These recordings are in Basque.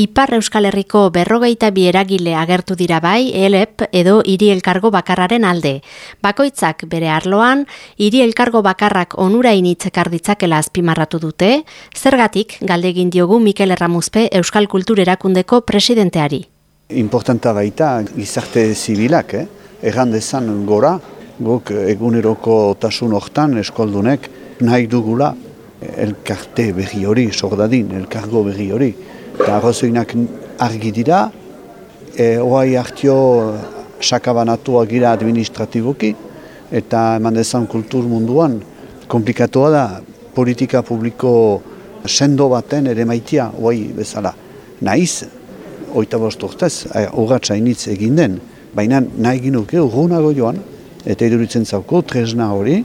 Ipar Euskal Herriko berrogeita bi eragile agertu dira bai, ELEP edo hiri elkargo bakarraren alde. Bakoitzak bere arloan, hiri elkargo bakarrak onura initzek arditzakela azpimarratu dute, zergatik galdegin diogu Mikel Erramuzpe Euskal Kultur Erakundeko presidenteari. Importanta baita gizarte zibilak, eh? erran dezan gora, guk eguneroko tasun hortan eskoldunek nahi dugula elkarte berri hori, sordadin, elkargo berri hori eta arrazoinak argi dira, e, oai hartio sakabanatua gira administratiboki, eta eman dezan kultur munduan, komplikatoa da, politika publiko sendo baten ere maitia, oai bezala. Naiz, oita bost urtez, urratxa initz egin den, baina nahi ginuke urgunago joan, eta iduritzen zauko, tresna hori,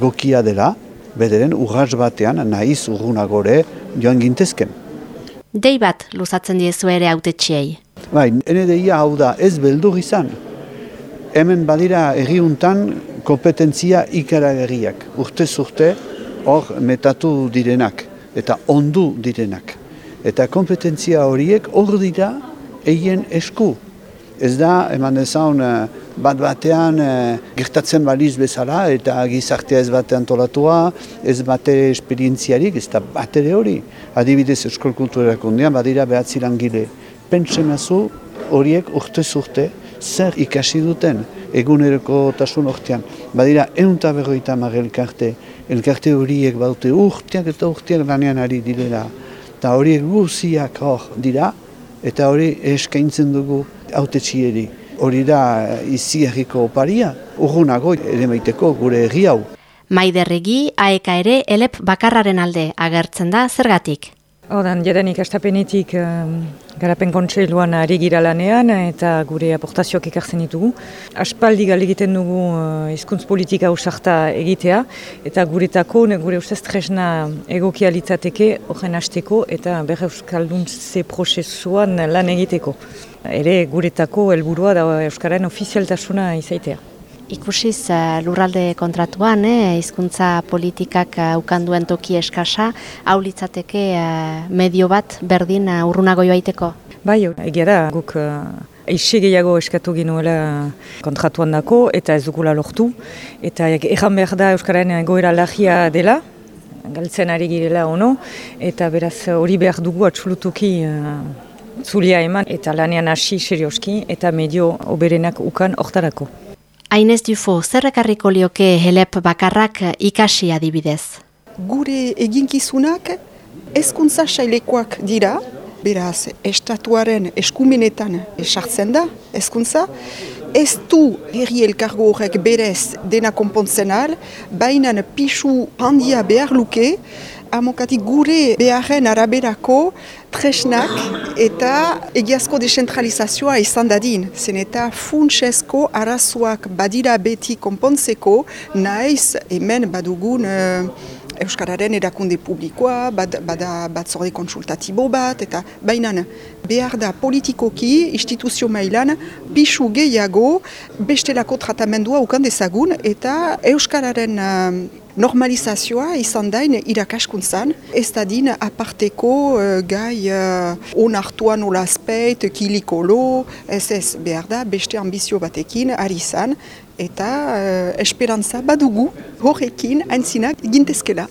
gokia dela, bederen urratx batean nahiz urgunagore joan gintezken. Dei bat luzatzen diezu ere autetxiei. Bai, ene deia hau da ez beldur izan. Hemen badira erriuntan kompetentzia ikaragarriak. Urte urte hor metatu direnak eta ondu direnak. Eta kompetentzia horiek hor dira eien esku. Ez da, eman dezaun, eh, bat batean e, gertatzen baliz bezala eta gizartea ez batean tolatua, ez bate esperientziarik, ez da bat ere hori. Adibidez Euskal Kulturak badira behatzi langile. Pentsen azu horiek urte zurte zer ikasi duten eguneroko tasun ortean. Badira eunta berroita mar elkarte, elkarte horiek baute urteak eta urteak lanean ari direla. Eta horiek guziak hor dira, eta hori eskaintzen dugu haute hori da izi erriko oparia, urgunago ere maiteko gure erri hau. Maiderregi, aeka ere, elep bakarraren alde agertzen da, zergatik? Odan, jadanik astapenetik um, garapen kontseiluan ari gira lanean eta gure aportazioak ekartzen ditugu. Aspaldi gal egiten dugu uh, izkuntz politika usarta egitea eta guretako, gure ustez tresna egokia litzateke horren hasteko eta berre euskaldun ze prozesuan lan egiteko. Ere guretako helburua da Euskaren ofizialtasuna izaitea. Ikusiz lurralde kontratuan, eh, izkuntza politikak uh, ukanduen toki eskasa, hau litzateke uh, medio bat berdin uh, urrunago joaiteko? Bai, egia da, guk eixi gehiago eskatu ginuela kontratuan dako eta ez dugula lortu. Eta egan behar da Euskaren goera lagia dela, galtzen ari girela ono, eta beraz hori behar dugu atxulutuki uh, zulia eman, eta lanean hasi serioski, eta medio oberenak ukan oktarako. Ainez Dufo, zerrekarriko lioke helep bakarrak ikasi adibidez? Gure eginkizunak ezkuntza sailekoak dira, beraz, estatuaren eskumenetan esartzen da, ezkuntza, ez du herri elkargo horrek berez dena konpontzen al, baina pixu handia behar luke, amokatik gure beharren araberako tresnak eta egiazko desentralizazioa izan dadin. Zen eta funtsesko arazoak badira beti konpontzeko naiz hemen badugun uh, Euskararen erakunde publikoa, bad, bada batzorde konsultatibo bat, eta baina behar da politikoki, instituzio mailan, pixu gehiago bestelako tratamendua ukan dezagun, eta Euskararen normalizazioa izan dain irakaskuntzan, ez da din aparteko uh, gai uh, onartuan nola azpeit, kilikolo, ez ez behar da, beste ambizio batekin ari izan, eta uh, esperantza badugu horrekin haintzinak gintezkela.